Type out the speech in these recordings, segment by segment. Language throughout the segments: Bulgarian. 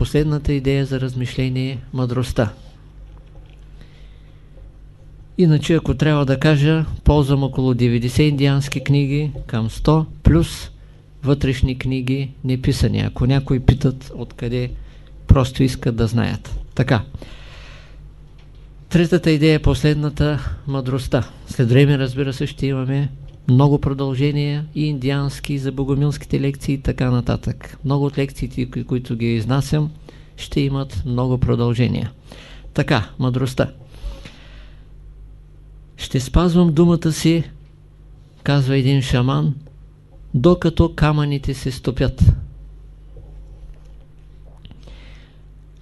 последната идея за размишление – мъдростта. Иначе, ако трябва да кажа, ползвам около 90 индиански книги към 100, плюс вътрешни книги, неписани. Ако някои питат откъде, просто искат да знаят. Така. Третата идея е последната – мъдростта. След време, разбира се, ще имаме много продължения и индиански, за богомилските лекции и така нататък. Много от лекциите, които ги изнасям, ще имат много продължения. Така, мъдростта. Ще спазвам думата си, казва един шаман, докато камъните се стопят.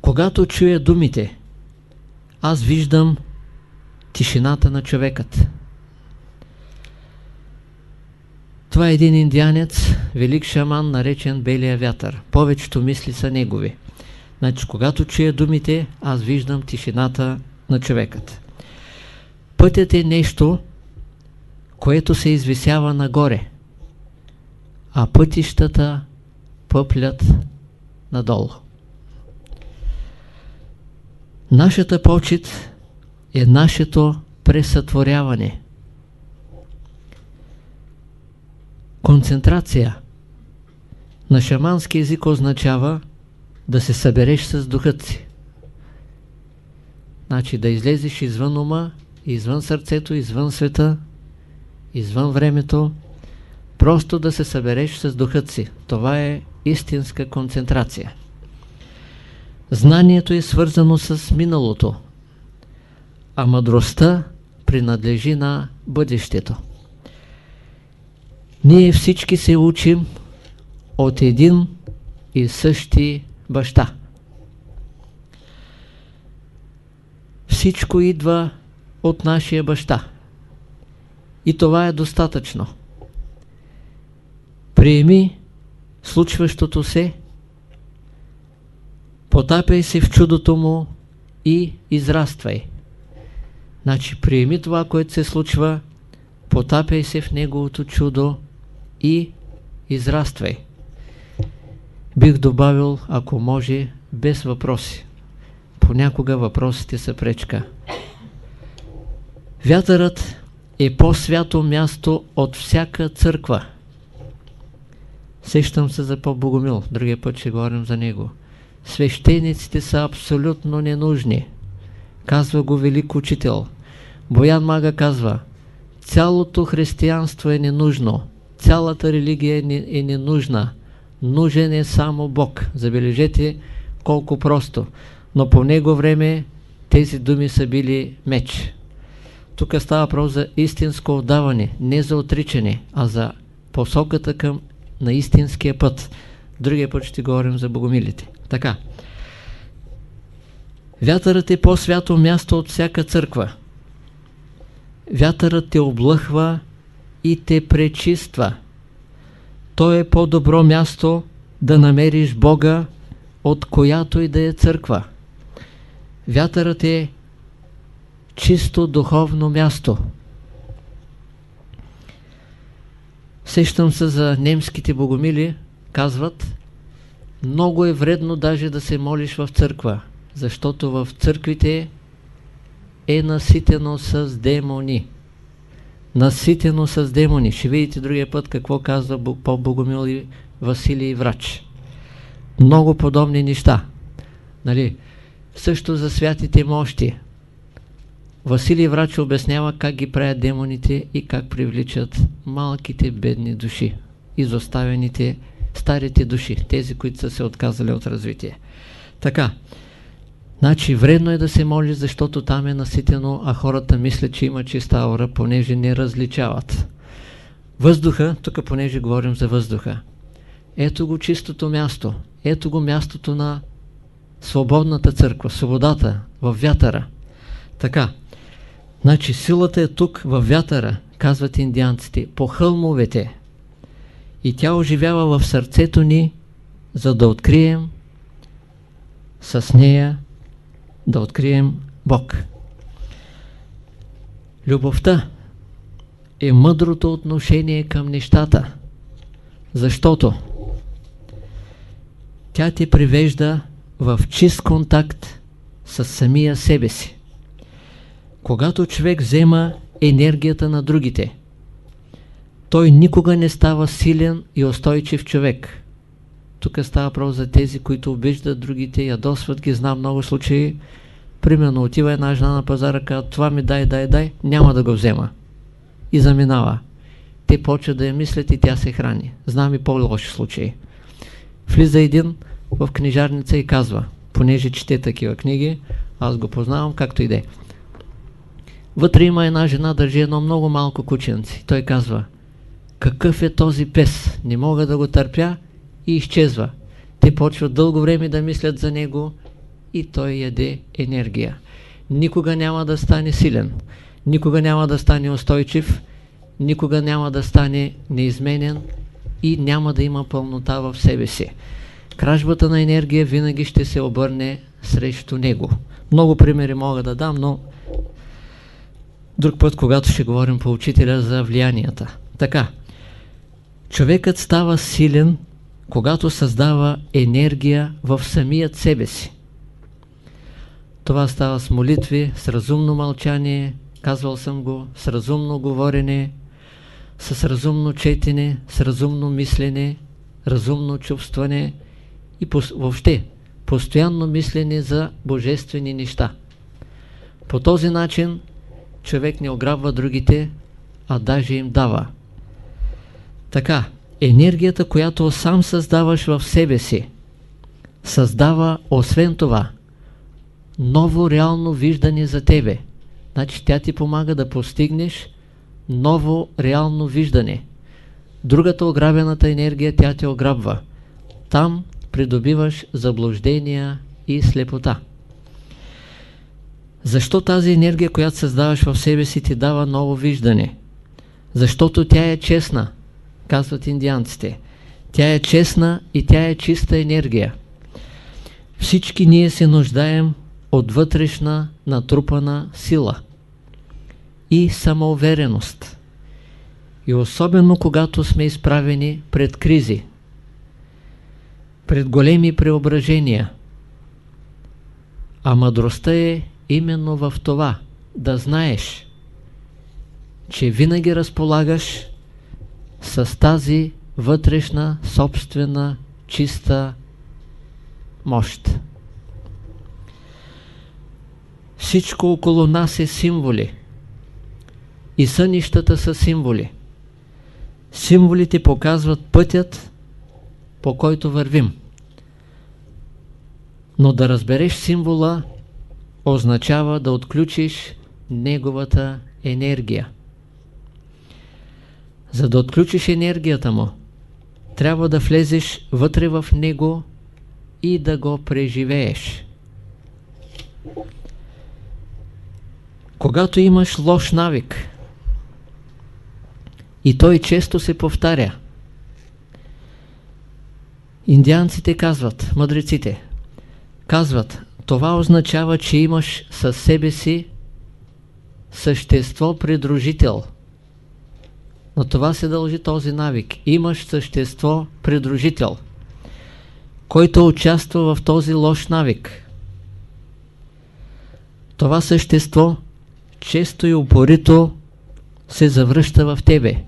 Когато чуя думите, аз виждам тишината на човекът. Това е един индианец, велик шаман, наречен Белия вятър. Повечето мисли са негови. Значи, когато чуя думите, аз виждам тишината на човекът. Пътят е нещо, което се извисява нагоре, а пътищата пъплят надолу. Нашата почет е нашето пресътворяване. Концентрация на шамански език означава да се събереш с духът си. Значи да излезеш извън ума, извън сърцето, извън света, извън времето, просто да се събереш с духът си. Това е истинска концентрация. Знанието е свързано с миналото, а мъдростта принадлежи на бъдещето. Ние всички се учим от един и същи баща. Всичко идва от нашия баща. И това е достатъчно. Приеми случващото се, потапяй се в чудото му и израствай. Значи, приеми това, което се случва, потапяй се в неговото чудо и израствай. Бих добавил, ако може, без въпроси. Понякога въпросите са пречка. Вятърът е по-свято място от всяка църква. Сещам се за по-богомил, другия път ще говорим за него. Свещениците са абсолютно ненужни. Казва го велик учител. Боян Мага казва, цялото християнство е ненужно, цялата религия е, е ненужна, нужен е само Бог. Забележете колко просто. Но по него време тези думи са били меч. Тук става въпрос за истинско отдаване, не за отричане, а за посоката към на истинския път. Другия път ще говорим за богомилите. Така. Вятърът е по-свято място от всяка църква. Вятърът те облъхва и те пречиства. То е по-добро място да намериш Бога, от която и да е църква. Вятърът е чисто духовно място. Сещам се за немските богомили, казват, много е вредно даже да се молиш в църква, защото в църквите е наситено с демони. Наситено с демони. Ще видите другия път какво казва по Богомил Василий Врач. Много подобни неща. Нали? Също за святите мощи. Василий Врач обяснява как ги правят демоните и как привличат малките бедни души, изоставените старите души, тези, които са се отказали от развитие. Така, значи вредно е да се моли, защото там е наситено, а хората мислят, че има чиста аура, понеже не различават. Въздуха, тук понеже говорим за въздуха, ето го чистото място, ето го мястото на свободната църква, свободата, в вятъра. Така, значи силата е тук, в вятъра, казват индианците, по хълмовете, и тя оживява в сърцето ни, за да открием с нея, да открием Бог. Любовта е мъдрото отношение към нещата, защото тя те привежда в чист контакт с самия себе си. Когато човек взема енергията на другите, той никога не става силен и устойчив човек. Тук става право за тези, които обиждат другите, ядосват ги, знам много случаи. Примерно отива една жена на пазара, казва, това ми дай, дай, дай, няма да го взема. И заминава. Те почват да я мислят и тя се храни. Знам и по-лоши случаи. Влиза един в книжарница и казва, понеже чете такива книги, аз го познавам, както и де. Вътре има една жена, държи едно много малко кученце. Той казва, какъв е този пес? Не мога да го търпя и изчезва. Те почват дълго време да мислят за него и той яде енергия. Никога няма да стане силен, никога няма да стане устойчив, никога няма да стане неизменен и няма да има пълнота в себе си. Кражбата на енергия винаги ще се обърне срещу него. Много примери мога да дам, но друг път, когато ще говорим по учителя за влиянията. Така, човекът става силен, когато създава енергия в самият себе си. Това става с молитви, с разумно мълчание, казвал съм го, с разумно говорене, с разумно четене, с разумно мислене, разумно чувстване и въобще постоянно мислене за божествени неща. По този начин човек не ограбва другите, а даже им дава. Така, енергията, която сам създаваш в себе си, създава, освен това, ново реално виждане за тебе. Значи тя ти помага да постигнеш ново реално виждане. Другата ограбената енергия, тя те ограбва. Там придобиваш заблуждения и слепота. Защо тази енергия, която създаваш в себе си, ти дава ново виждане? Защото тя е честна, казват индианците. Тя е честна и тя е чиста енергия. Всички ние се нуждаем от вътрешна натрупана сила и самоувереност. И особено когато сме изправени пред кризи, пред големи преображения. А мъдростта е именно в това, да знаеш, че винаги разполагаш с тази вътрешна, собствена, чиста мощ. Всичко около нас е символи. И сънищата са символи. Символите показват пътят, по който вървим. Но да разбереш символа означава да отключиш неговата енергия. За да отключиш енергията му, трябва да влезеш вътре в него и да го преживееш. Когато имаш лош навик и той често се повтаря, индианците казват, мъдреците, казват, това означава, че имаш със себе си същество придружител. На това се дължи този навик. Имаш същество придружител, който участва в този лош навик. Това същество често и упорито се завръща в тебе.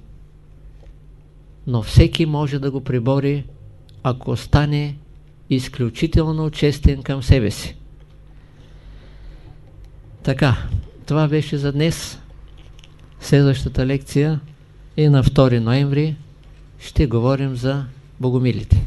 Но всеки може да го прибори, ако стане изключително честен към себе си. Така, това беше за днес. Следващата лекция е на 2 ноември. Ще говорим за богомилите.